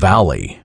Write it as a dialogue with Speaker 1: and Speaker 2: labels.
Speaker 1: valley.